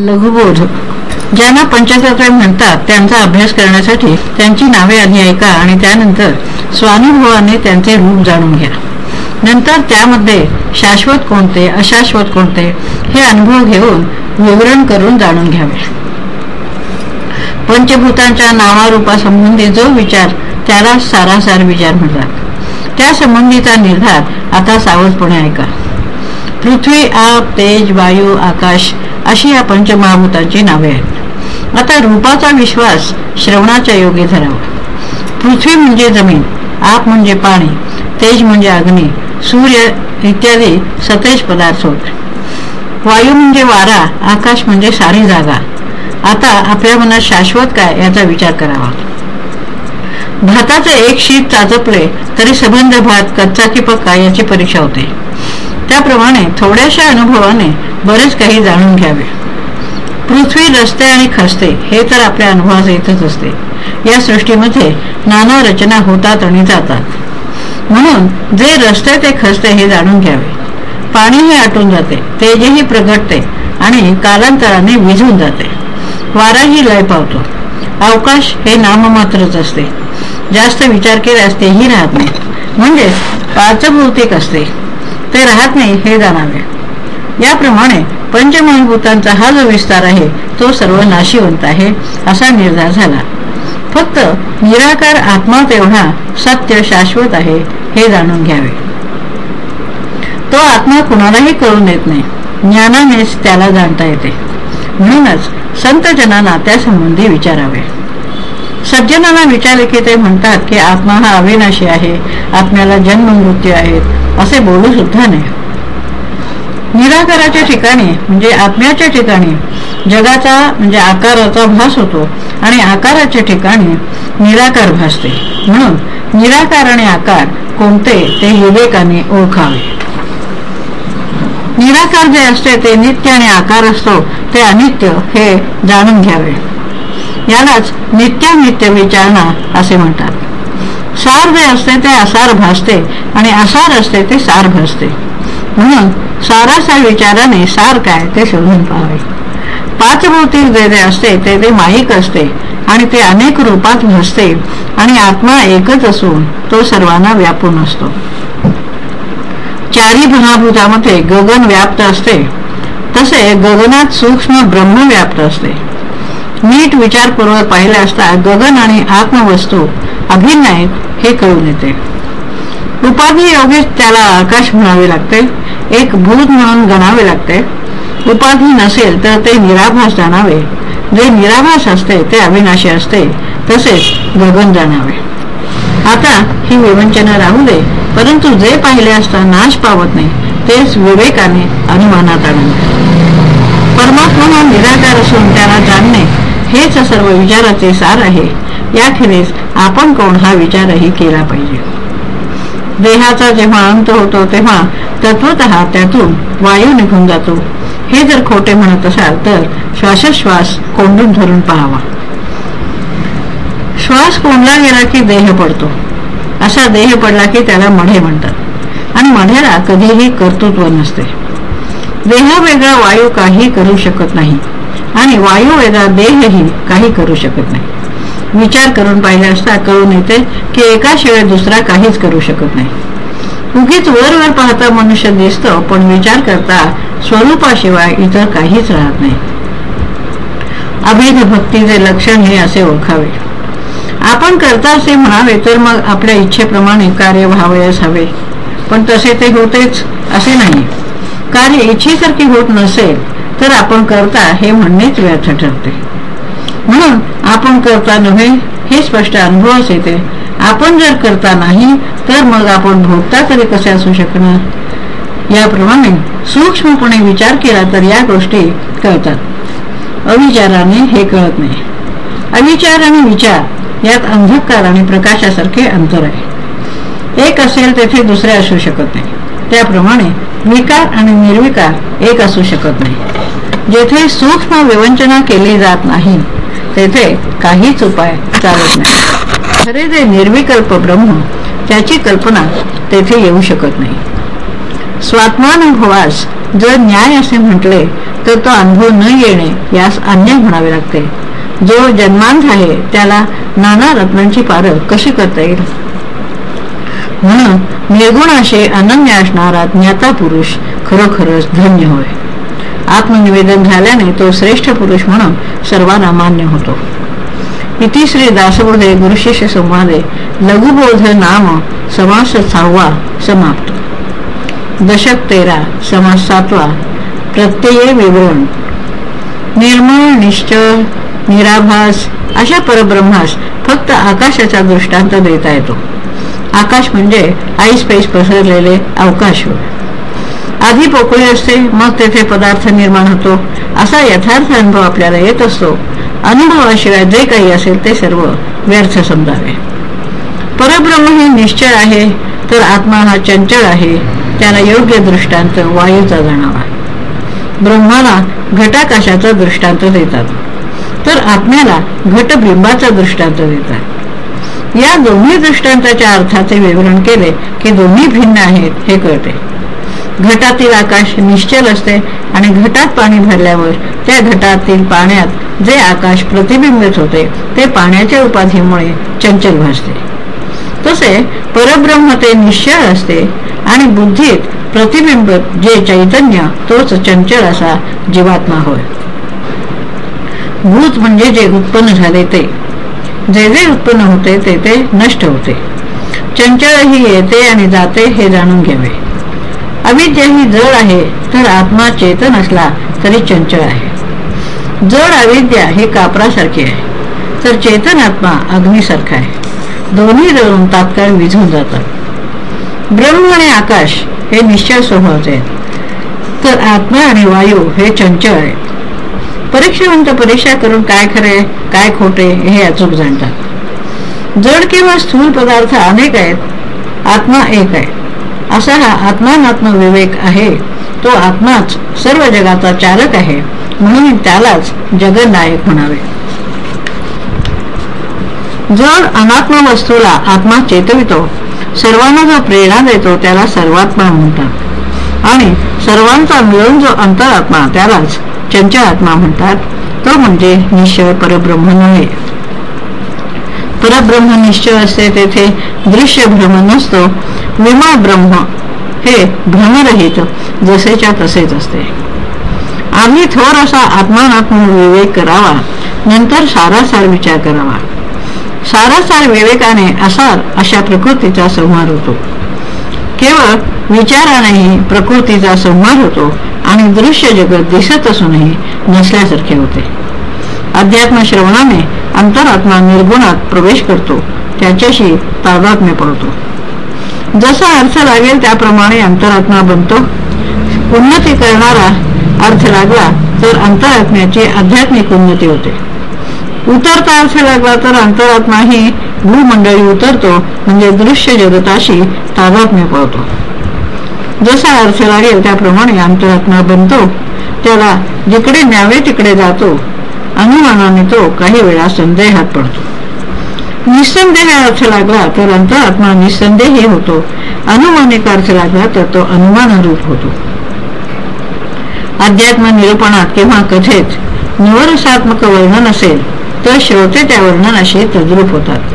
लघुबोध. ज्यांना पंचतत्वे म्हणतात त्यांचा अभ्यास करण्यासाठी त्यांची नावे आधी ऐका आणि त्यानंतर स्वानुभवाने त्यांचे रूप जाणून घ्या. नंतर त्यामध्ये शाश्वत कोणते अशाश्वत कोणते हे अनुभव घेऊन विवरण करून जाणून घ्यावे. पंचभूतांच्या नावारूपासंबंधी जो विचार त्याला सारासार विचार म्हणतात. त्या संबंधीचा निर्धार आता सावधपणे ऐका. पृथ्वी आप तेज वायू आकाश अशी या पंचमहाभूतांची नावे आहेत. आता रूपाचा विश्वास श्रवणाच्या योगी धरावा. पृथ्वी म्हणजे जमीन आप म्हणजे पाणी तेज म्हणजे अग्नी सूर्य इत्यादी सतेज पदार्थ होत. वायू म्हणजे वारा आकाश म्हणजे सारी जागा. आता आपल्या मनात शाश्वत काय याचा विचार करावा. भाताचे एक शीत चाचपले तरी सबंध भात कच्चा की पक्का याची परीक्षा होते. त्याप्रमाणे थोड्याशा अनुभवाने बरेच काही जाणून घ्यावे. पृथ्वी रस्ते आणि खसते हे तर आपल्या अनुभवास येतच असते. या सृष्टीमध्ये नाना रचना होतात आणि जातात. म्हणून जे रस्ते ते खसते हे जाणून घ्यावे. पाणीही आटून जाते तेजही प्रगटते आणि कालांतराने विझून जाते. वाराही लय पावतो. अवकाश हे नाममात्रच असते. जास्त विचार केल्यास तेही राहत नाही. म्हणजेच पाचभौतिक असते. ते राहत नाही हे जाणावे याप्रमाणे पंचमहाभूतांचा हा जो विस्तार आहे तो सर्व नाशिवंत आहे असा निर्धार झाला. फक्त निराकार आत्मा तेवढा सत्य शाश्वत आहे हे जाणून घ्यावे. तो आत्मा कुणालाही कळून देत नाही. ज्ञानानेच त्याला जाणता येते. म्हणूनच संत त्यासंबंधी विचारावे. सज्जनांना विचारले की ते म्हणतात की आत्मा हा अविनाशी आहे आत्म्याला जन्म मृत्यू आहेत असे बोलू सुद्धा नाही निराकाराच्या ठिकाणी म्हणजे आत्म्याच्या ठिकाणी जगाचा म्हणजे आकाराचा भास होतो आणि आकाराच्या ठिकाणी निराकार भासते. म्हणून निराकार आणि आकार कोणते ते विवेकाने ओळखावे. निराकार जे असते ते नित्य आणि आकार असतो ते अनित्य हे जाणून घ्यावे. यालाच नित्यानित्य विचारणा असे म्हणतात. सार जे असते ते आसार भासते आणि आसार असते ते सार भासते म्हणून साराच्या विचाराने सार काय ते शोधून पाहावे. पाच भौतिक जे जे असते ते ते माईक असते आणि ते अनेक रूपात भासते आणि आत्मा एकच असून तो सर्वांना व्यापून असतो. चारी महाभूतामध्ये गगन व्याप्त असते. तसे गगनात सूक्ष्म ब्रह्म व्याप्त असते. नीट विचारपूर्वक पाहिले असता गगन आणि आत्मवस्तू अभिन्न आहेत हे कळून येते. उपाधी योगेच त्याला आकाश म्हणावे लागते एक भूत म्हणून गणावे लागते. उपाधी नसेल तर ते निराभास जाणावे. जे निराभास असते ते अविनाशी असते तसेच गगन जाणावे. आता ही विवंचना राहू दे परंतु जे पाहिले असता नाश पावत नाही तेच विवेकाने अनुमानात आणून परमात्मा हा निराकार असून त्याला जाणणे हेच सर्व विचाराचे सार आहे. याखेरीज आपण कोण हा विचारही केला पाहिजे. देहाचा जेव्हा अंत होतो तेव्हा तत्वत त्यातून वायू निघून जातो. हे जर खोटे म्हणत असाल तर श्वासोश्वास कोंडून धरून पाहावा. श्वास कोंडला गेला की देह पडतो. असा देह पडला की त्याला मढे म्हणतात. आणि मढ्याला कधीही कर्तृत्व नसते. देह वेगळा वायू काही करू शकत नाही. आणि वायू वेगळा देहही काही करू शकत नाही. विचार करून पाहिले असता कळून येते की एकाशिवाय दुसरा काहीच करू शकत नाही. उगीच वर वर पाहता मनुष्य दिसतो पण विचार करता स्वरूपाशिवाय इतर काहीच राहत नाही. अभेद भक्तीचे लक्षण हे असे ओळखावे. आपण करता असे म्हणावे तर मग आपल्या इच्छेप्रमाणे कार्य व्हावयास हवे. पण तसे ते होतेच असे नाही. कार्य इच्छेसारखे होत नसेल तर आपण करता हे म्हणणेच व्यर्थ ठरते. म्हणून आपण करता नव्हे हे स्पष्ट अनुभवास येते आपण जर करता नाही तर मग आपण भोगता तरी कसे असू शकणार? याप्रमाणे सूक्ष्मपणे विचार केला तर या गोष्टी कळतात. अविचाराने हे कळत नाही. अविचार आणि विचार यात अंधकार आणि प्रकाशासारखे अंतर आहे. एक असेल तेथे दुसरे असू शकत नाही. त्याप्रमाणे विकार आणि निर्विकार एक असू शकत नाही. जेथे सूक्ष्म विवंचना केली जात नाही तेथे काहीच उपाय चालत नाही. खरे जे निर्विकल्प ब्रह्म त्याची कल्पना तेथे येऊ शकत नाही. स्वात्मानुभवास जर न्याय असे म्हटले तर तो अनुभव न येणे यास अन्य म्हणावे लागते. जो जन्मांत आहे त्याला नाना रत्नांची पारख कशी करता येईल? म्हणून निर्गुण असे अनन्य असणारा ज्ञाता पुरुष खरोखरच धन्य होय. आत्मनिवेदन झाल्याने तो श्रेष्ठ पुरुष म्हणून सर्वांना मान्य होतो. इति श्री दासबोधे गुरुशिष्य संवादे लघुबोध नाम समास सहावा समाप्त. दशक तेरा समास सातवा प्रत्यय विवरण निर्मळ निश्चळ निराभास अशा परब्रह्मास फक्त आकाशाचा दृष्टांत देता येतो. आकाश म्हणजे आईस पैस पसरलेले अवकाश. आधी पोकळी असते मग तेथे पदार्थ निर्माण होतो. असा यथार्थ अनुभव आपल्याला येत असतो. अनुभवाशिवाय जे काही असेल ते सर्व व्यर्थ समजावे. परब्रह्म हे निश्चळ आहे तर आत्मा हा चंचळ आहे. त्याला योग्य दृष्टांत वायूचा जाणावा. ब्रह्माला घटाकाशाचा दृष्टांत देतात. तर आत्म्याला घटबिंबाचा दृष्टांत देतात. या दोन्ही दृष्टांताच्या अर्थाचे विवरण केले की दोन्ही भिन्न आहेत हे कळते. घटातील आकाश निश्चल असते आणि घटात पाणी भरल्यावर त्या घटातील पाण्यात जे आकाश प्रतिबिंबित होते ते पाण्याच्या उपाधीमुळे चंचल भासते. तसे परब्रह्म ते निश्चळ असते आणि बुद्धीत प्रतिबिंब जे चैतन्य तोच चंचल असा जीवात्मा होय. भूत म्हणजे जे उत्पन्न झाले ते. जे जे उत्पन्न होते ते ते नष्ट होते. चंचळ ही येते आणि जाते हे जाणून घ्यावे. अविद्या ही जड आहे तर आत्मा चेतन असला तरी चंचळ आहे. जड अविद्या हे कापरासारखी आहे तर चेतन आत्मा अग्नीसारखा आहे. दोन्ही जळून तात्काळ विझून जातात. ब्रह्म आणि आकाश हे निश्चय स्वभावचे आहेत तर आत्मा आणि वायू हे चंचळ आहेत. परीक्षावंत परीक्षा करून काय खरे काय खोटे हे अचूक जाणतात. जड किंवा स्थूल पदार्थ अनेक आहेत आत्मा एक आहे. असा हा आत्मानात्म विवेक आहे. तो आत्माच सर्व जगाचा चालक आहे. म्हणून त्यालाच जगनायक म्हणावे. जर अनात्म वस्तूला आत्मा चेतवितो सर्वांना जो प्रेरणा देतो त्याला सर्वात्मा म्हणतात. आणि सर्वांचा मिळून जो अंतरात्मा त्यालाच चंचल आत्मा म्हणतात. तो म्हणजे निश्चय परब्रह्म नव्हे. परब्रह्म निश्चय असते तेथे दृश्य भ्रम नसतो विमा ब्रह्म हे भ्रमरहित जसेच्या तसेच असते. आम्ही थोर असा आत्मानात्म विवेक करावा नंतर सारासार विचार करावा. सारासार विवेकाने असार अशा प्रकृतीचा संहार होतो. केवळ विचारानेही प्रकृतीचा संहार होतो आणि दृश्य जगत दिसत असूनही नसल्यासारखे होते. अध्यात्म श्रवणाने अंतरात्मा निर्गुणात प्रवेश करतो. त्याच्याशी तादात्म्य पडतो. जसा अर्थ लागेल त्याप्रमाणे अंतरात्मा बनतो. उन्नती करणारा अर्थ लागला तर अंतरात्म्याची आध्यात्मिक उन्नती होते. उतरता अर्थ लागला तर अंतरात्मा ही भूमंडळी उतरतो म्हणजे दृश्य जगताशी तादात्म्य पडतो. जसा अर्थ लागेल त्याप्रमाणे अंतरात्मा बनतो. त्याला जिकडे न्यावे तिकडे जातो. अनुमानाने तो काही वेळा संदेहात पडतो निसंदेह अर्थ लागला तर अंतरात्मा निसंदेही होतो अनुमानिक अर्थ लागला तर तो अनुमानरूप होतो अध्यात्म निरूपणात किंवा कथेत निवरसात्मक वर्णन असेल तर श्रोते त्या वर्णनाशी तद्रूप होतात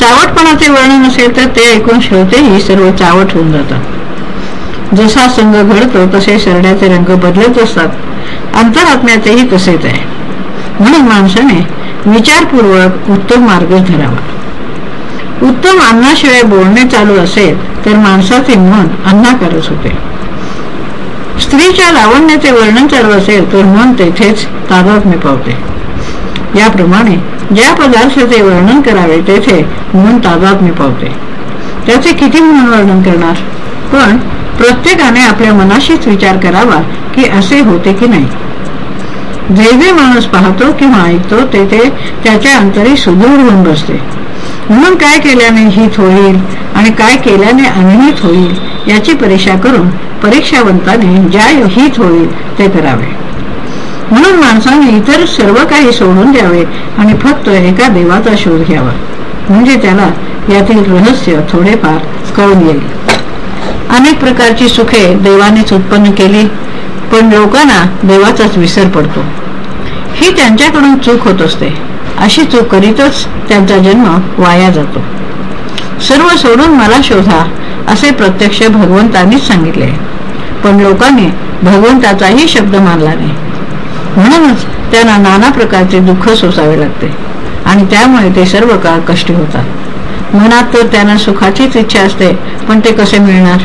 चावटपणाचे वर्णन असेल तर ते ऐकून श्रोतेही सर्व चावट होऊन जातात जसा संघ घडतो तसे शरण्याचे रंग बदलत असतात अंतरात्म्याचेही तसेच आहे म्हणून माणसाने विचारपूर्वक उत्तम मार्ग धरावा. उत्तम अन्नाशिवाय बोलणे चालू असेल तर माणसाचे मन अन्नाकारच होते. स्त्रीच्या लावण्याचे वर्णन चालू असेल तर मन तेथेच तादात्म्य पावते. याप्रमाणे ज्या पदार्थाचे वर्णन करावे तेथे मन तादात्म्य पावते. त्याचे किती म्हणून वर्णन करणार? पण प्रत्येकाने आपल्या मनाशीच विचार करावा की असे होते की नाही. जे जे माणूस पाहतो किंवा ऐकतो ते ते त्याच्या अंतरी सुदृढ होऊन बसते. म्हणून काय केल्याने हित होईल आणि काय केल्याने अनहित होईल याची परीक्षा करून परीक्षावंताने ज्या हित होईल ते करावे. म्हणून माणसाने इतर सर्व काही सोडून द्यावे आणि फक्त एका देवाचा शोध घ्यावा. म्हणजे त्याला यातील रहस्य थोडेफार कळून येईल. अनेक प्रकारची सुखे देवानेच उत्पन्न केली. पण लोकांना देवाचाच विसर पडतो. ही त्यांच्याकडून चूक होत असते. अशी चूक करीतच त्यांचा जन्म वाया जातो. सर्व सोडून मला शोधा असे प्रत्यक्ष भगवंतांनीच सांगितले. पण लोकांनी भगवंताचाही शब्द मानला नाही. म्हणूनच त्यांना नाना प्रकारचे दुःख सोसावे लागते आणि त्यामुळे ते सर्व काळ कष्टी होतात. मनात तर त्यांना सुखाचीच इच्छा असते पण ते कसे मिळणार?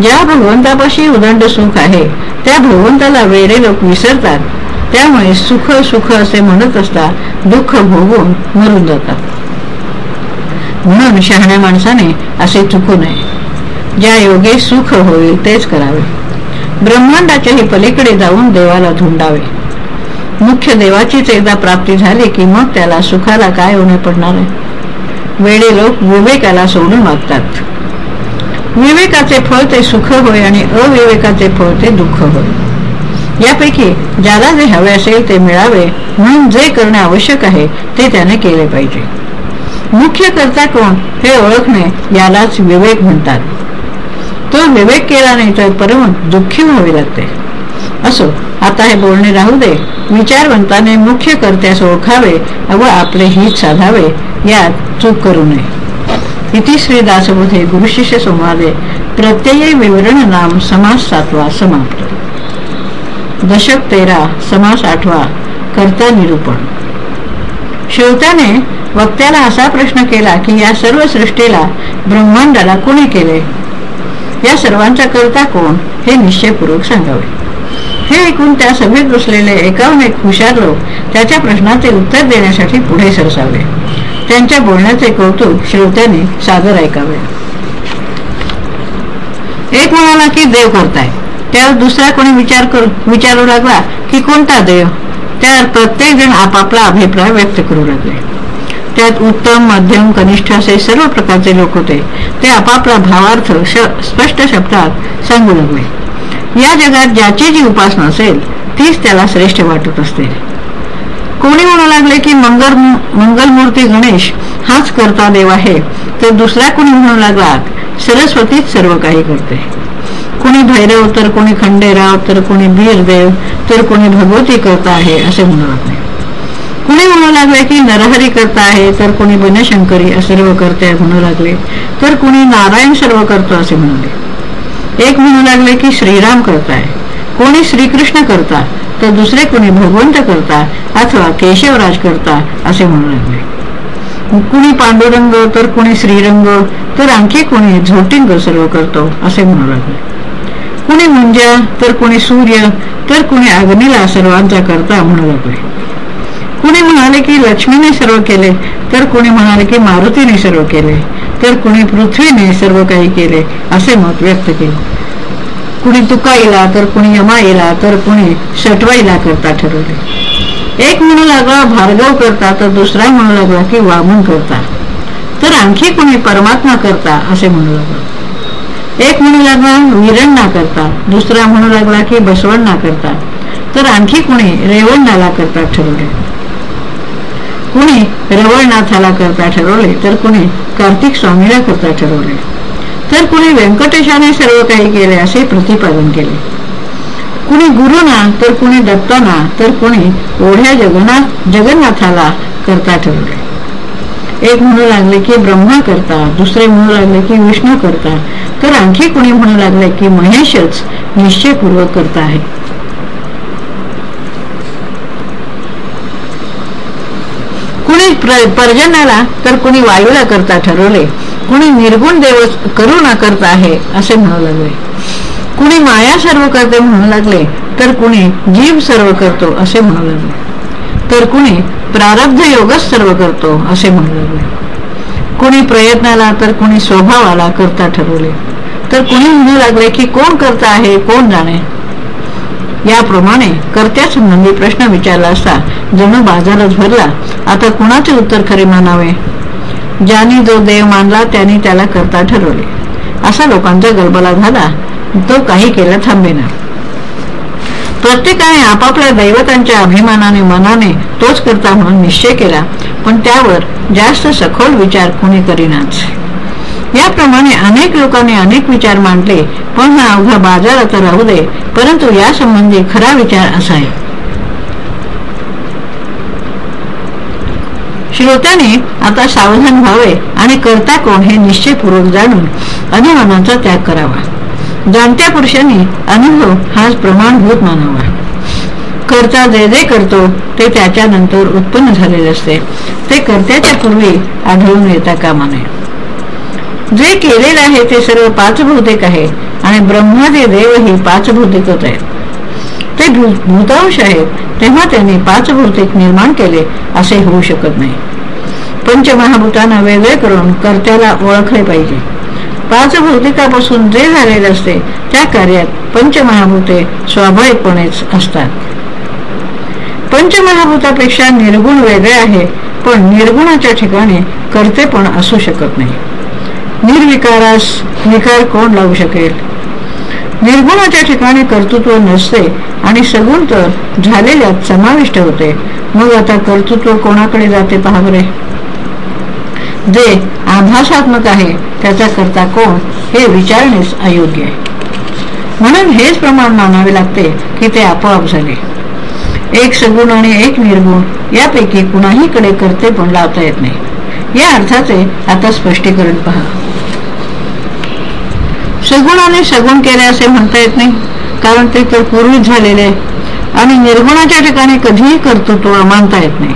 ज्या भगवंतापाशी उदंड सुख आहे त्या भगवंताला वेळे लोक विसरतात. त्यामुळे सुख सुख असे म्हणत असता दुःख भोगून मरून जातात. म्हणून शहाण्या माणसाने असे चुकू नये. ज्या योगे सुख होईल तेच करावे. ब्रह्मांडाच्याही पलीकडे जाऊन देवाला धुंडावे. मुख्य देवाचीच एकदा प्राप्ती झाली की मग त्याला सुखाला काय होणे पडणार आहे? वेळे लोक विवेकाला सोडून वागतात. विवेकाचे फळ ते सुख होय आणि अविवेकाचे फळ ते दुःख होय. यापैकी ज्याला जे हवे असेल ते मिळावे म्हणून जे करणे आवश्यक आहे ते त्याने केले पाहिजे. मुख्य करता कोण हे ओळखणे यालाच विवेक म्हणतात. तो विवेक केला नाही तर परम दुःखी व्हावे लागते. असो आता हे बोलणे राहू दे. विचारवंताने मुख्य कर्त्यास ओळखावे व आपले हित साधावे यात चूक करू नये. इति श्री दासबोधे गुरुशिष्य संवादे प्रत्यय विवरण नाम समास सातवा समाप्त। दशक तेरा समास आठवा कर्ता निरूपण। श्रोत्याने वक्त्याला असा प्रश्न केला की या सर्व सृष्टीला ब्रह्मांडाला कोणी केले? या सर्वांचा करता कोण हे निश्चयपूर्वक सांगावे. हे ऐकून त्या सभेत बसलेले एकाहून एक हुशार लोक त्याच्या प्रश्नाचे उत्तर देण्यासाठी पुढे सरसावले. त्यांच्या बोलण्याचे कौतुक श्रोत्याने सादर ऐकावे. एक म्हणाला की देव करताय. त्यावर दुसरा कोणी विचार करू विचारू लागला की कोणता देव? त्यावर प्रत्येक जण आपापला अभिप्राय व्यक्त करू लागले. त्यात उत्तम मध्यम कनिष्ठ असे सर्व प्रकारचे लोक होते. ते आपापला भावार्थ स्पष्ट शब्दात सांगू लागले. या जगात ज्याची जी उपासना असेल तीच त्याला श्रेष्ठ वाटत असते. कोणी म्हणू लागले की मंगल मंगलमूर्ती गणेश हाच करता देव आहे तर दुसरा कोणी म्हणू लागला सरस्वतीच सर्व काही करते. कोणी भैरव तर कोणी खंडेराव तर कोणी बीरदेव तर कोणी भगवती करता आहे असे म्हणू लागले. कुणी म्हणू लागले की नरहरी करता आहे तर कोणी बनशंकरी सर्व करते म्हणू लागले तर कुणी नारायण सर्व करतो असे म्हणाले एक म्हणू लागले की श्रीराम करताय कोणी श्रीकृष्ण करता तर दुसरे कुणी भगवंत करता अथवा केशवराज करता असे म्हणू लागले. कुणी पांडुरंग तर कुणी श्रीरंग तर आणखी कुणी झोटिंग सर्व करतो असे म्हणू लागले. कुणी मुंजा तर कुणी सूर्य तर कुणी अग्नीला सर्वांचा करता म्हणू लागले. कुणी म्हणाले की लक्ष्मीने सर्व केले तर कुणी म्हणाले की मारुतीने सर्व केले तर कुणी पृथ्वीने सर्व काही केले असे मत व्यक्त केले. कुणी तुकाईला तर कुणी यमाईला तर कुणी शटवाईला करता ठरवले. एक म्हणू लागला भार्गव करता. तर दुसरा म्हणू लागला की वामन करता. तर आणखी कुणी परमात्मा करता असे म्हणू लागला. एक म्हणू लागला विरणना करता. दुसरा म्हणू लागला की बसवणना करता. तर आणखी कुणी रेवणनाला करता ठरवले. कुणी रवळनाथाला करता ठरवले तर कुणी कार्तिक स्वामीला करता ठरवले. तर कुणी व्यंकटेशाने सर्व काही केले असे प्रतिपादन केले. कुणी गुरुना तर कुणी दत्ताना तर कुणी ओढ्या जगन्नाथ जगन्नाथाला करता ठरवले. एक म्हणू लागले की ब्रह्मा करता दुसरे म्हणू लागले की विष्णू करता तर आणखी कुणी म्हणू लागले की महेशच निश्चयपूर्वक करता आहे. कुणी पर्जन्याला तर कुणी वायूला करता ठरवले. कुणी निर्गुण देव करू ना करता आहे असे म्हणू लागले. कुणी माया सर्व करते म्हणू लागले तर कुणी जीव सर्व करतो असे म्हणू लागले. तर कुणी प्रारब्ध योगच सर्व करतो असे म्हणू लागले. कुणी प्रयत्नाला तर कुणी स्वभावाला करता ठरवले. तर कुणी म्हणू लागले की कोण करता आहे कोण जाणे? याप्रमाणे कर्त्या संबंधी प्रश्न विचारला असता जणू बाजारच भरला आता कुणाचे उत्तर खरे मानावे? ज्याने जो देव मानला त्याने त्याला करता ठरवले. असा लोकांचा गलबला झाला. तो काही केला थांबेना प्रत्येकाने आपापल्या दैवतांच्या अभिमानाने मनाने तोच करता म्हणून निश्चय केला. पण त्यावर जास्त सखोल विचार कोणी करीनाच याप्रमाणे अनेक लोकांनी अनेक विचार मांडले. पण हा अवघा बाजारात राहू दे. परंतु यासंबंधी खरा विचार असा आहे. श्रोत्याने आता सावधान व्हावे आणि करता कोण हे निश्चयपूर्वक जाणून अभिमानाचा त्याग करावा. जाणत्या पुरुषांनी अनुभव हाच प्रमाणभूत मानावा. करता जे जे करतो ते त्याच्यानंतर उत्पन्न झालेले असते. ते कर्त्याच्या पूर्वी आढळून येता कामा नये. जे केलेले आहे ते सर्व पाचभौतिक आहे आणि ब्रह्मादे देव ही पाचभौतिकच आहेत ते भूतांश आहेत तेव्हा त्यांनी पाचभौतिक निर्माण केले असे होऊ शकत नाही. पंचमहाभूतांना वेगळे करून कर्त्याला ओळखले पाहिजे. पाच भौतिकापासून जे झालेले असते त्या कार्यात पंचमहाभूते स्वाभाविकपणेच असतात. पंचमहाभूतापेक्षा निर्गुण वेगळे आहे पण निर्गुणाच्या ठिकाणी कर्ते पण असू शकत नाही. निर्विकारास विकार कोण लावू शकेल? निर्गुणाच्या ठिकाणी कर्तृत्व नसते आणि सगुण तर झालेल्यात समाविष्ट होते. मग आता कर्तृत्व कोणाकडे जाते पहा बरे. जे आभासात्मक आहे त्याचा करता कोण हे विचारणेच अयोग्य आहे. म्हणून हेच प्रमाण मानावे लागते की ते आपोआप झाले. एक सगुण आणि एक निर्गुण यापैकी कुणाही कडे करते पण लावता येत नाही. या अर्थाचे आता स्पष्टीकरण पहा. सगुणाने सगुण केले असे म्हणता येत नाही कारण ते तर पूर्वीच झालेले आणि निर्गुणाच्या ठिकाणी कधीही कर्तृत्व मानता येत नाही.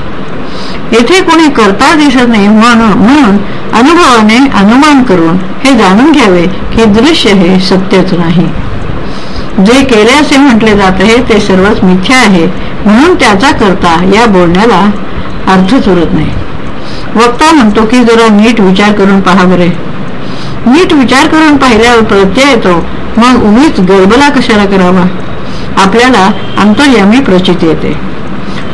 येथे कोणी करता दिसत नाही म्हणून अनुभवाने अनुमान करून हे जाणून घ्यावे की दृश्य हे सत्यच नाही. जे केले असे म्हटले जात आहे ते सर्वच मिथ्या आहे म्हणून त्याचा करता या बोलण्याला अर्थ उरत नाही. वक्ता म्हणतो की जरा नीट विचार करून पहा बरे. नीट विचार करून पाहिल्यावर प्रत्यय येतो मग उमीच गडबला कशाला करावा? आपल्याला अंतर्यामी प्रचिती येते.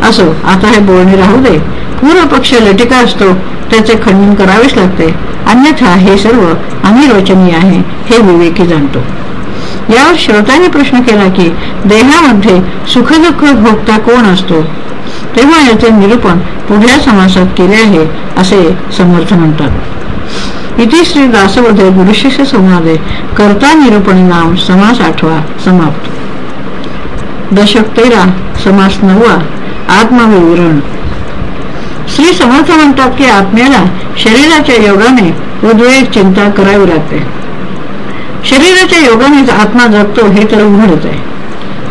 असो आता हे बोलणे राहू दे. पूर्व पक्ष लटिका असतो त्याचे खंडन करावेच लागते. अन्यथा हे सर्व अनिरोचनीय आहे हे विवेकी जाणतो. यावर श्रोताने प्रश्न केला की देहामध्ये सुखदुःख भोगता कोण असतो? तेव्हा याचे निरूपण पुढल्या समासात केले आहे असे समर्थ म्हणतात. इथे श्री दासवधे गुरुशिष्य संवादे करता निरूपण नाम समास आठवा समाप्त. दशक तेरा समास नववा आत्मविवरण. श्री समर्थ म्हणतात की आत्म्याला शरीराच्या योगाने उद्वेग चिंता करावी लागते. शरीराच्या योगाने आत्मा जगतो हे तर उघडच आहे.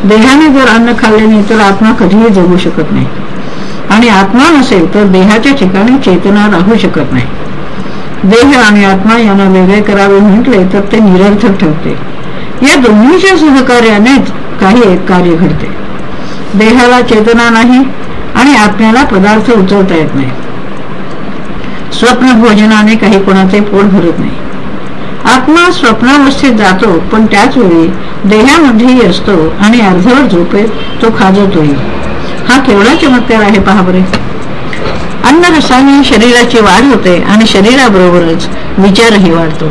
देहाने जर अन्न खाल्ले नाही तर आत्मा कधीही जगू शकत नाही. आणि आत्मा नसेल तर देहाच्या ठिकाणी चेतना राहू शकत नाही. देह आणि आत्मा यांना वेगळे करावे म्हटले तर ते निरर्थक ठरते. या दोन्हीच्या सहकार्यानेच काही एक कार्य घडते. देहाला चेतना नाही आणि आत्म्याला पदार्थ उचलता येत नाही. स्वप्न भोजनाने काही कोणाचे पोट भरत नाही. आत्मा स्वप्नावस्थेत जातो पण त्याच वेळी देहामध्येही असतो आणि अर्धवर झोपेत तो खाजवतोही. हा केवढा चमत्कार आहे पहा बरे. अन्नरसाने शरीराची वाढ होते आणि शरीराबरोबरच विचारही वाढतो.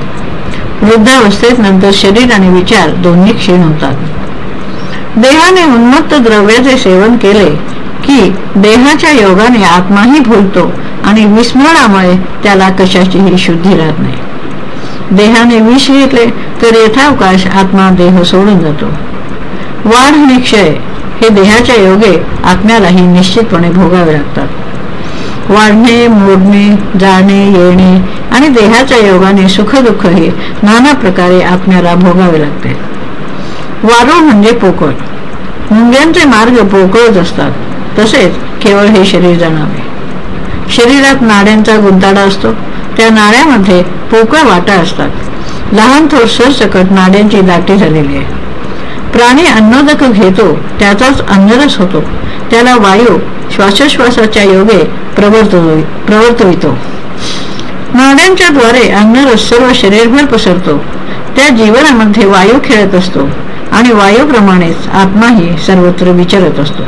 वृद्धावस्थेत नंतर शरीर आणि विचार दोन्ही क्षीण होतात. देहाने उन्मत्त द्रव्याचे सेवन केले की देहाच्या योगाने आत्माही भूलतो आणि विस्मरणामुळे त्याला कशाचीही शुद्धी राहत नाही. देहाने विष घेतले तर यथावकाश आत्मा देह सोडून जातो. वाढ आणि क्षय हे देहाच्या योगे आत्म्यालाही निश्चितपणे भोगावे लागतात. वाढणे मोडणे जाणे येणे आणि देहाच्या योगाने सुखदुःख हे नाना प्रकारे आत्म्याला भोगावे लागते. वारो म्हणजे पोकळ. मुंग्यांचे मार्ग पोकळच असतात. तसेच केवळ हे शरीर जाणावे शरीरात नाड्यांचा गुंताडा असतो. त्या नाड्यामध्ये पोकळ वाटा असतात. लहान थोर सरसकट नाड्यांची दाटी झालेली आहे. प्राणी अन्नोदक घेतो त्याचाच अन्नरस होतो. त्याला वायू श्वासोश्वासाच्या योगे प्रवर्तवितो. नाड्यांच्या द्वारे अन्नरस सर्व शरीरभर पसरतो. त्या जीवनामध्ये वायू खेळत असतो आणि वायूप्रमाणेच आत्माही सर्वत्र विचारत असतो.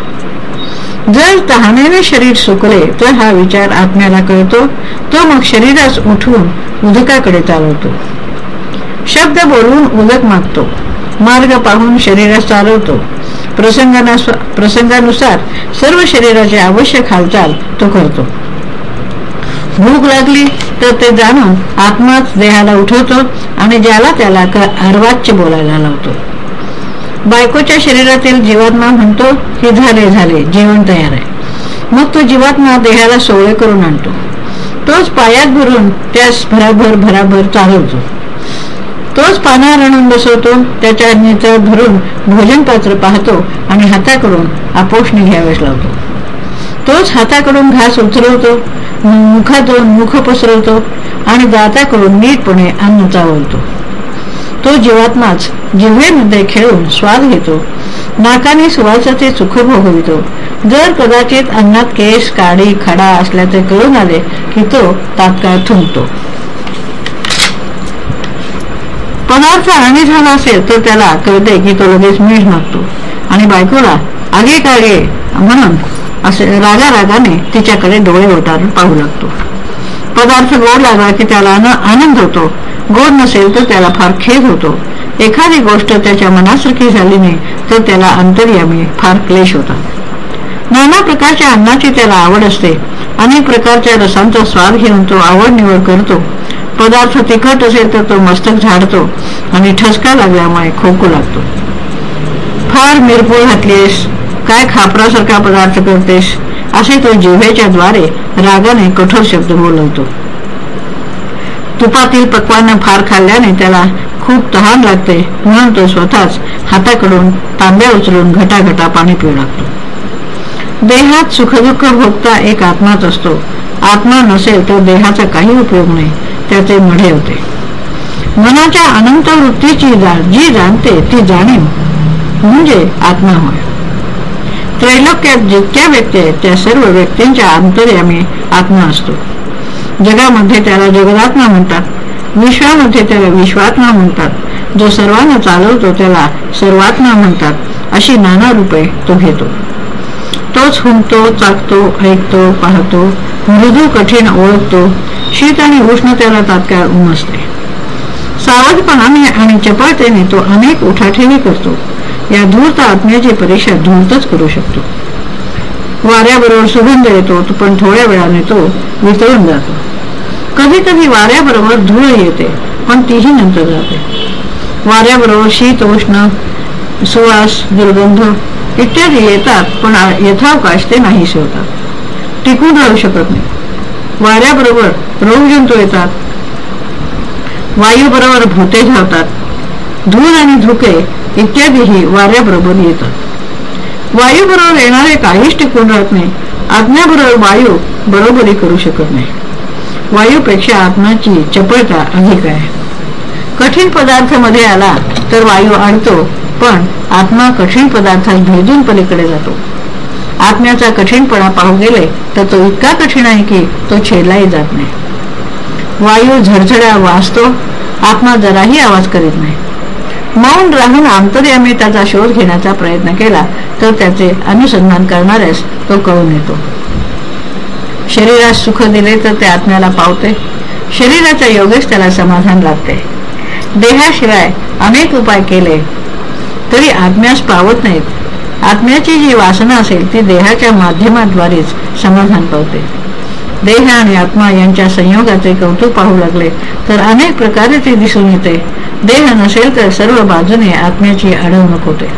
जर तहानेने शरीर सुकले तर हा विचार आत्म्याला कळतो. तो मग शरीरास उठवून उदकाकडे चालवतो. शब्द बोलून उदक मागतो. मार्ग पाहून शरीरास चालवतो. प्रसंगानुसार सर्व शरीराचे आवश्यक हालचाल तो करतो. भूक लागली तर ते जाणून आत्माच देहाला उठवतो आणि ज्याला त्याला अर्वाच्य बोलायला लावतो. बायकोच्या शरीरातील जीवात्मा म्हणतो की झाले झाले जेवण तयार आहे. मग तो जीवात्मा देहाला सोळे करून आणतो. तोच पायात भरून त्यास भराभर भराभर चालवतो. तोच पानावर आणून बसवतो त्याच्या नेत्रात भरून भोजन पात्र पाहतो आणि हाताकडून आपोषणी घ्यावेस लावतो. तोच हाताकडून घास उचलवतो मुखातून मुख पसरवतो आणि दाताकडून नीटपणे अन्न चावलतो तो जीवात्माच. जिव्हेमध्ये खेळून स्वाद घेतो. नाकाने सुवासाचे सुख भोगवितो. जर कदाचित अन्नात केस काडी खडा असल्याचे कळून आले की तो तात्काळ थुंकतो. पदार्थ आणि झाला असेल तर त्याला कळते की तो लगेच मीठ मागतो. आणि बायकोला आगे काढे म्हणून असे रागा रागाने तिच्याकडे डोळे ओटारून पाहू लागतो. पदार्थ गोड लागला की त्याला आनंद होतो. गोड नसेल तर त्याला फार खेद होतो. एखादी गोष्ट त्याच्या मनासारखी झाली नाही तर त्याला अंतर्यामी फार क्लेश होतात नाना प्रकारच्या अन्नाची त्याला आवड असते. अनेक प्रकारच्या रसांचा स्वाद घेऊन तो आवड निवड करतो. पदार्थ तिखट असेल तर तो मस्तक झाडतो आणि ठसका लागल्यामुळे खोकू लागतो. फार मिरपूळ घातलीस काय खापरासारखा पदार्थ करतेस? असे तो जिव्हेच्या द्वारे रागाने कठोर शब्द बोलवतो. तुपातील पक्वान फार खाल्ल्याने त्याला खूप तहान लागते. म्हणून तो स्वतःच हाताकडून तांब्या उचलून घटाघटा पाणी पिऊ लागतो. देहात सुखदुःख भोगता एक आत्माच असतो. आत्मा नसेल तर देहाचा काही उपयोग नाही. त्याचे मढे होते. मनाच्या अनंत वृत्तीची जी जाणते ती जाणीव म्हणजे आत्मा होय. त्रैलोक्यात जितक्या व्यक्ती आहेत त्या सर्व व्यक्तींच्या अंतर्यामी आत्मा असतो. जगामध्ये त्याला जगदात्मा म्हणतात. विश्वामध्ये त्याला विश्वात्मा म्हणतात. जो सर्वांना चालवतो त्याला सर्वात्मा म्हणतात. अशी नाना रूपे तो घेतो. तोच हुंकतो चाकतो ऐकतो पाहतो मृदू कठीण ओळखतो. शीत आणि उष्ण त्याला तात्काळ उमसते सावधपणाने आणि चपळतेने तो अनेक उठाठेवी करतो. या धूर्त आत्म्याची परीक्षा धूर्तच करू शकतो. वाऱ्याबरोबर सुगंध येतो पण थोड्या वेळाने तो वितळून जातो. कधी कधी वाऱ्याबरोबर धूळ येते पण तीही नंतर जाते. वाऱ्याबरोबर शीत उष्ण सुवास दुर्गंध इत्यादी येतात पण यथावकाश ते नाहीसे होतात टिकून राहू शकत नाही. वाऱ्याबरोबर रोगजंतू येतात. वायूबरोबर भूते धावतात धूळ आणि धुके इत्यादीही वाऱ्याबरोबर येतात. वायूबरोबर येणारे काहीच टिकून राहत नाही. आज्ञाबरोबर वायू बरोबरी करू शकत नाही. वायूपेक्षा आत्माची चपळता अधिक आहे. कठीण पदार्थमध्ये आला तर वायू आणतो पण आत्मा कठीण पदार्थात भेदून पलीकडे जातो. आत्म्याचा कठीणपणा पाहू गेले तर तो इतका कठीण आहे की तो छेडलाही जात नाही. वायू झडझड्या वाचतो आत्मा जराही आवाज करीत नाही. मौन राहून आंतर्यामी त्याचा शोध घेण्याचा प्रयत्न केला तर त्याचे अनुसंधान करणाऱ्यास तो कळून येतो. शरीरास सुख दिले तर ते आत्म्याला पावते. शरीराच्या योगेश त्याला समाधान लागते देहाशिवाय अनेक उपाय केले तरी आत्म्यास पावत नाहीत. आत्म्याची जी वासना असेल ती देहाच्या माध्यमाद्वारेच समाधान पावते. देह आणि आत्मा यांच्या संयोगाचे कौतुक पाहू लागले तर अनेक प्रकारे ते दिसून येते. देह नसेल तर सर्व बाजूने आत्म्याची अडवणूक होते.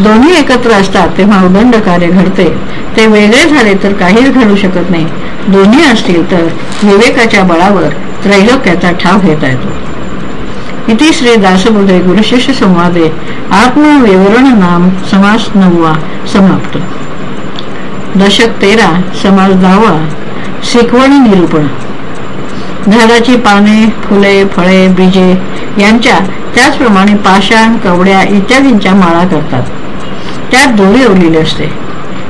दोन्ही एकत्र असतात तेव्हा उदंड कार्य घडते. ते वेगळे झाले तर काहीच घडू शकत नाही. दोन्ही असतील तर विवेकाच्या बळावर त्रैलोक्याचा ठाव घेता येतो. इति श्री दासबुधे गुरुशिष्य संवादे आत्मविवरण नाम समास नववा समाप्त. दशक तेरा समाज दहावा शिकवण निरूपण. झाडाची पाने फुले फळे बीजे यांच्या त्याचप्रमाणे पाषाण कवड्या इत्यादींच्या माळा करतात. त्यात दोरी ओढलेली असते.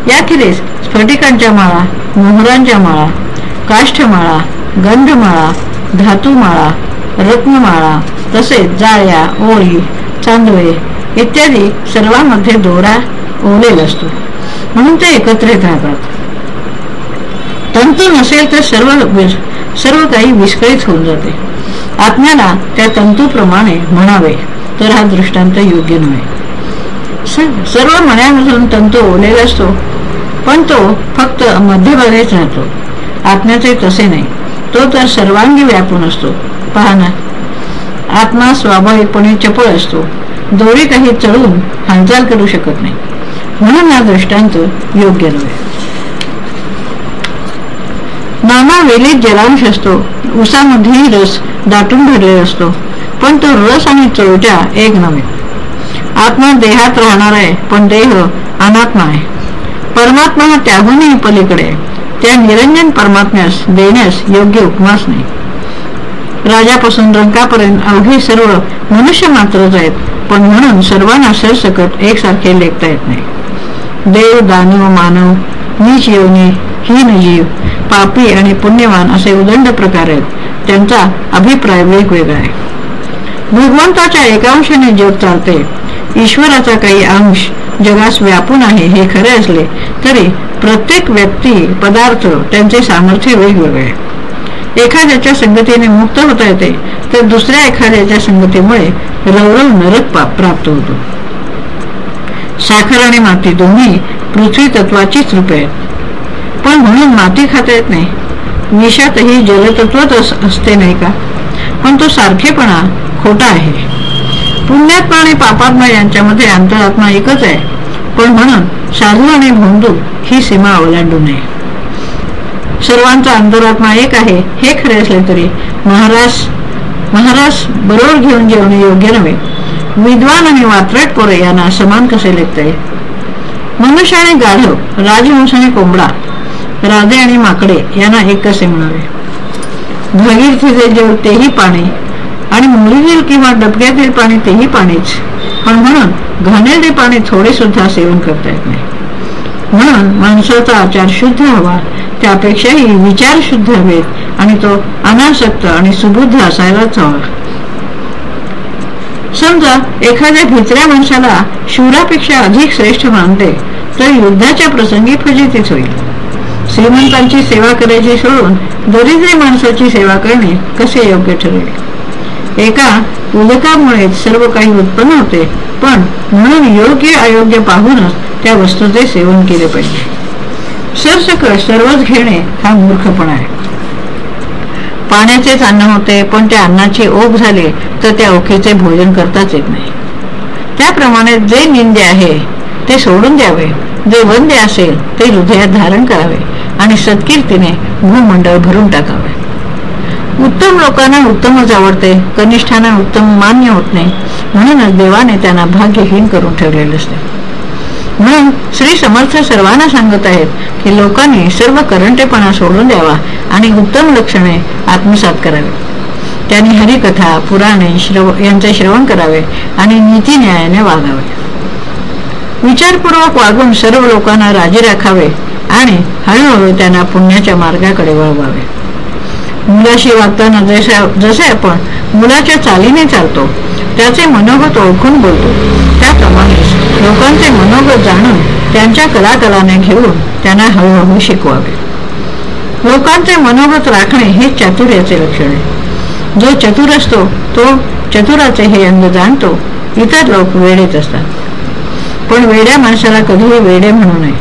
याखेरीज स्फटिकांच्या माळा मोहरांच्या माळा काष्ठमाळा गंधमाळा धातुमाळा रत्नमाळा तसेच जाळ्या ओळी चांदवे इत्यादी सर्वांमध्ये दोरा ओलेला असतो. म्हणून ते एकत्रित राहतात. तंतू नसेल तर सर्व सर्व काही विस्कळीत होऊन जाते. आत्म्याला त्या तंतूप्रमाणे म्हणावे तर हा दृष्टांत योग्य नव्हे. सर्व मण्यामधून तंतू ओलेला असतो. पण तो फक्त मध्यभागेच राहतो. आत्म्याचे तसे नाही. तो तर सर्वांगी व्यापून असतो. पहा ना. आत्मा स्वाभाविकपणे चपळ असतो. दोरी काही चढून हालचाल करू शकत नाही. म्हणून हा दृष्टांत योग्य नव्हे. नाना वेलीत जलांश असतो. उसामध्येही रस दाटून भरलेला असतो. पण तो रस आणि चोरट्या एक नव्हे. आत्मा देहात राहणार आहे पण देह अनात्मा आहे. परमात्मा हा त्याहूनही पलीकडे त्या निरंजन परमात्म्यास देण्यास योग्य उपमास नाही. राजापासून रंकापर्यंत अवघे सर्व मनुष्य मात्रच आहेत पण म्हणून सर्वांना सरसकट एकसारखे लेखता येत नाही. देव दानव मानव नीच योनी हीन जीव पापी आणि पुण्यवान असे उदंड प्रकार आहेत. त्यांचा अभिप्राय वेगवेगळा आहे. भगवंताच्या एकांशाने जग चालते. ईश्वराचा काही अंश जगास व्यापून आहे हे खरे असले तरी प्रत्येक व्यक्ती पदार्थ त्यांचे सामर्थ्य वेगवेगळे एखाद्याच्या संगतीने मुक्त होता येते तर दुसऱ्या एखाद्याच्या संगतीमुळे रवरव नरक प्राप्त होतो. साखर आणि माती दोन्ही पृथ्वी तत्वाचीच रूपे आहेत. पण म्हणून माती खाता येत नाही. विषातही जलतत्वच असते नाही का? पण तो सारखेपणा खोटा आहे. पुण्यात्मा आणि पापात्मा यांच्यामध्ये अंतरात्मा एकच आहे. पण म्हणून साधू आणि भोंदू ही सीमा ओलांडू नये सर्वांचा अंतरात्मा एक आहे हे खरे असले तरी महाराज महाराज बरोबर घेऊन जेवणे योग्य नव्हे. विद्वान आणि वात्रट पोरे यांना समान कसे लेखता येईल मनुष्य आणि गाढव राजहंस आणि कोंबडा राधे आणि माकडे यांना एक कसे म्हणावे भागीरथीचे जेव तेही पाणी. आणि मुलीतील किंवा डबक्यातील पाणी तेही पाणीच. पण म्हणून घाणेरडे पाणी थोडे सुद्धा सेवन करता येत नाही. म्हणून माणसाचा आचार शुद्ध हवा त्यापेक्षाही विचार शुद्ध हवेत आणि तो अनासक्त आणि सुबुद्ध असायलाच हवा समजा एखाद्या भित्र्या माणसाला शूरापेक्षा अधिक श्रेष्ठ मानते तर युद्धाच्या प्रसंगी फजितीच होईल. श्रीमंतांची सेवा करायची सोडून दरिद्री माणसाची सेवा करणे कसे योग्य ठरेल? एका उदकामुळे सर्व काही उत्पन्न होते. पण म्हणून योग्य अयोग्य पाहूनच त्या वस्तूचे सेवन केले पाहिजे. सरसकळ सर्वच घेणे हा मूर्खपणा आहे. पाण्याचेच अन्न होते पण त्या अन्नाची ओघ झाले तर त्या ओखेचे भोजन करताच येत नाही. त्याप्रमाणे जे निंदे आहे ते सोडून द्यावे. जे वंद्य असेल ते हृदयात धारण करावे आणि सत्कीर्तीने भूमंडळ भरून टाकावे. उत्तम लोकांना उत्तमच आवडते. कनिष्ठांना उत्तम मान्य होत नाही. म्हणूनच देवाने त्यांना भाग्यहीन करून ठेवलेले असते. म्हणून श्री समर्थ सर्वांना सांगत आहेत की लोकांनी सर्व करंटेपणा सोडून द्यावा आणि उत्तम लक्षणे आत्मसात करावे. त्यांनी हरिकथा पुराणे श्रव यांचे श्रवण करावे आणि नीती न्यायाने वागावे. विचारपूर्वक वागून सर्व लोकांना राजी राखावे आणि हळूहळू त्यांना पुण्याच्या मार्गाकडे वळवावे. मुलाशी वागताना जसे जसे आपण मुलाच्या चालीने चालतो. त्याचे मनोगत ओळखून बोलतो. त्याप्रमाणेच लोकांचे मनोगत जाणून त्यांच्या कलाकलाने घेऊन त्यांना हळूहळू शिकवावे. लोकांचे मनोगत राखणे हे चातुर्याचे लक्षण आहे. जो चतुर असतो तो चतुराचे हे अंग जाणतो. इतर लोक वेडेच असतात. पण वेड्या माणसाला कधीही वेडे म्हणू नये.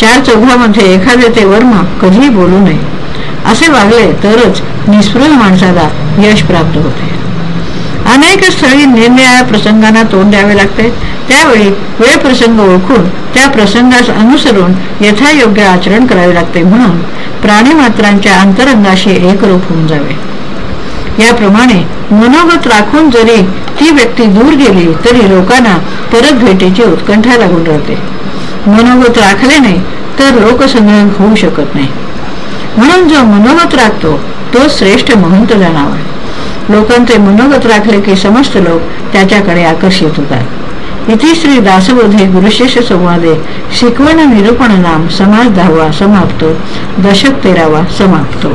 चार चौघामध्ये एखाद्याचे वर्म कधीही बोलू नये. असे वागले तरच निस्पृह माणसाला यश प्राप्त होते. अनेक स्थळी निरनिराळ्या प्रसंगांना तोंड द्यावे लागते. त्यावेळी वेळ प्रसंग ओळखून त्या प्रसंगास अनुसरून यथायोग्य आचरण करावे लागते म्हणून प्राणीमात्रांच्या अंतरंगाशी एकरूप होऊन जावे. याप्रमाणे मनोगत राखून जरी ती व्यक्ती दूर गेली तरी लोकांना परत भेटीची उत्कंठा लागून राहते. मनोगत राखले नाही तर लोकसंग्रह होऊ शकत नाही. म्हणून जो मनोगत राखतो तो श्रेष्ठ महंत जाणावा लोकांचे मनोगत राखले की समस्त लोक त्याच्याकडे आकर्षित होतात. इथे श्री दासबोधे गुरुशिष्य संवादे शिकवण निरूपण नाम समाज दहावा समाप्तो दशक तेरावा समाप्तो.